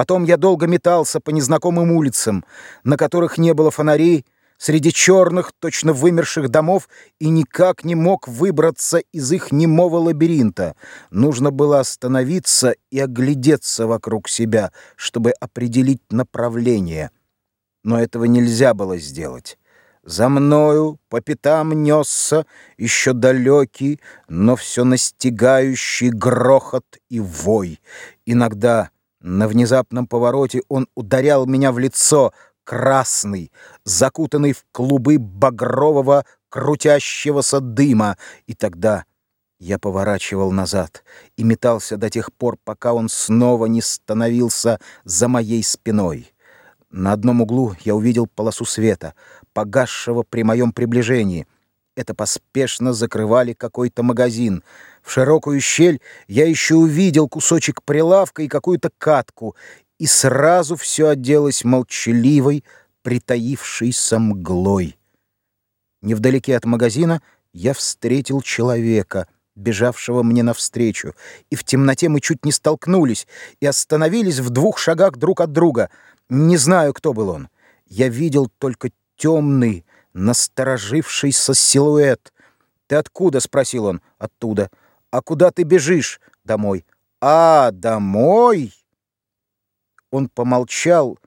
Потом я долго метался по незнакомым улицам, на которых не было фонарей, среди черных, точно вымерших домов, и никак не мог выбраться из их немого лабиринта. Нужно было остановиться и оглядеться вокруг себя, чтобы определить направление. Но этого нельзя было сделать. За мною по пятам несся еще далекий, но все настигающий грохот и вой. Иногда на внезапном повороте он ударял меня в лицо, красный, закутанный в клубы багрового крутящегося дыма, и тогда я поворачивал назад и метался до тех пор, пока он снова не становился за моей спиной. На одном углу я увидел полосу света, погасшего при моем приближении. Это поспешно закрывали какой-то магазин. В широкую щель я еще увидел кусочек прилавка и какую-то катку, и сразу все оделось молчаливой, притаившейся мглой. Невдалеке от магазина я встретил человека, бежавшего мне навстречу, и в темноте мы чуть не столкнулись и остановились в двух шагах друг от друга. Не знаю, кто был он. Я видел только темный, насторожившийся силуэт. «Ты откуда?» — спросил он. «Оттуда». «А куда ты бежишь?» «Домой». «А, домой?» Он помолчал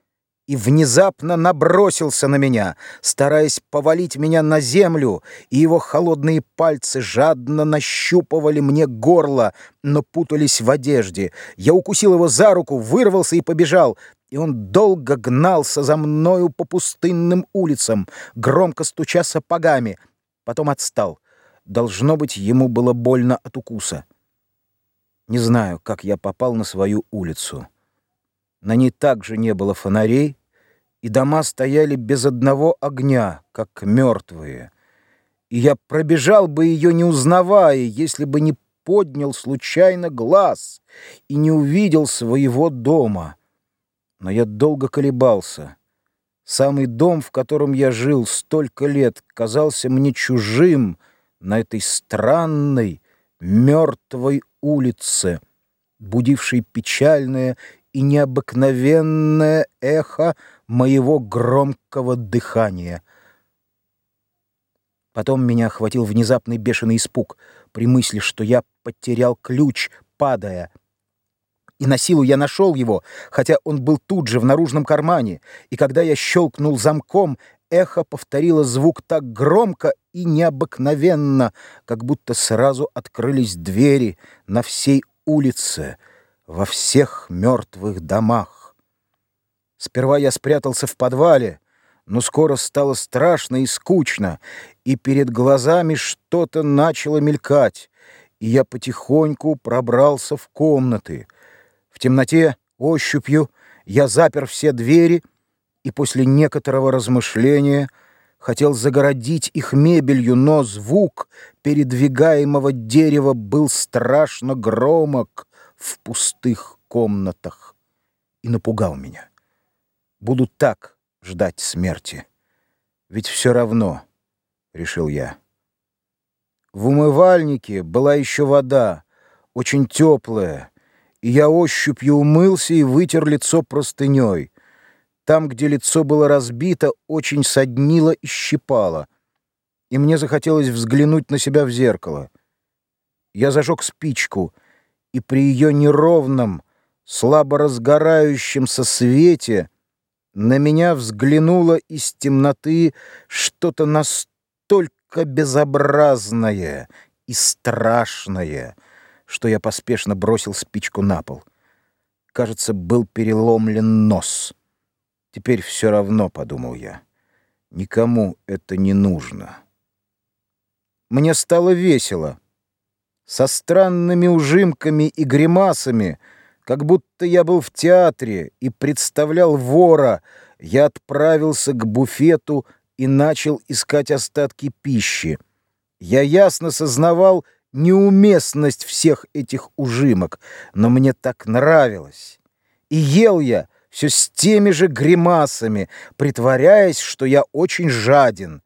и внезапно набросился на меня, стараясь повалить меня на землю, и его холодные пальцы жадно нащупывали мне горло, но путались в одежде. Я укусил его за руку, вырвался и побежал, и он долго гнался за мною по пустынным улицам, громко стуча сапогами. Потом отстал. Должно быть, ему было больно от укуса. Не знаю, как я попал на свою улицу. На ней также не было фонарей, и дома стояли без одного огня, как мертвые. И я пробежал бы ее, не узнавая, если бы не поднял случайно глаз и не увидел своего дома. Но я долго колебался. Самый дом, в котором я жил столько лет, казался мне чужим на этой странной, мертвой улице, будившей печальное и необыкновенное эхо моего громкого дыхания. Потом меня охватил внезапный бешеный испуг при мысли, что я потерял ключ, падая. И на силу я нашел его, хотя он был тут же в наружном кармане, и когда я щелкнул замком, эхо повторило звук так громко и необыкновенно, как будто сразу открылись двери на всей улице — во всех мертвых домах. Сперва я спрятался в подвале, но скоро стало страшно и скучно, и перед глазами что-то начало мелькать, и я потихоньку пробрался в комнаты. В темноте, ощупью, я запер все двери и после некоторого размышления хотел загородить их мебелью, но звук передвигаемого дерева был страшно громок, в пустых комнатах и напугал меня. Буду так ждать смерти. Ведь все равно, — решил я. В умывальнике была еще вода, очень теплая, и я ощупью умылся и вытер лицо простыней. Там, где лицо было разбито, очень соднило и щипало, и мне захотелось взглянуть на себя в зеркало. Я зажег спичку — и при ее неровном, слабо разгорающемся свете на меня взглянуло из темноты что-то настолько безобразное и страшное, что я поспешно бросил спичку на пол. Кажется, был переломлен нос. Теперь все равно, — подумал я, — никому это не нужно. Мне стало весело со странными ужимками и гримасами, как будто я был в театре и представлял вора, я отправился к буфету и начал искать остатки пищи. Я ясно сознавал неуместность всех этих ужимок, но мне так нравилось. И ел я все с теми же гримасами, притворяясь, что я очень жаден,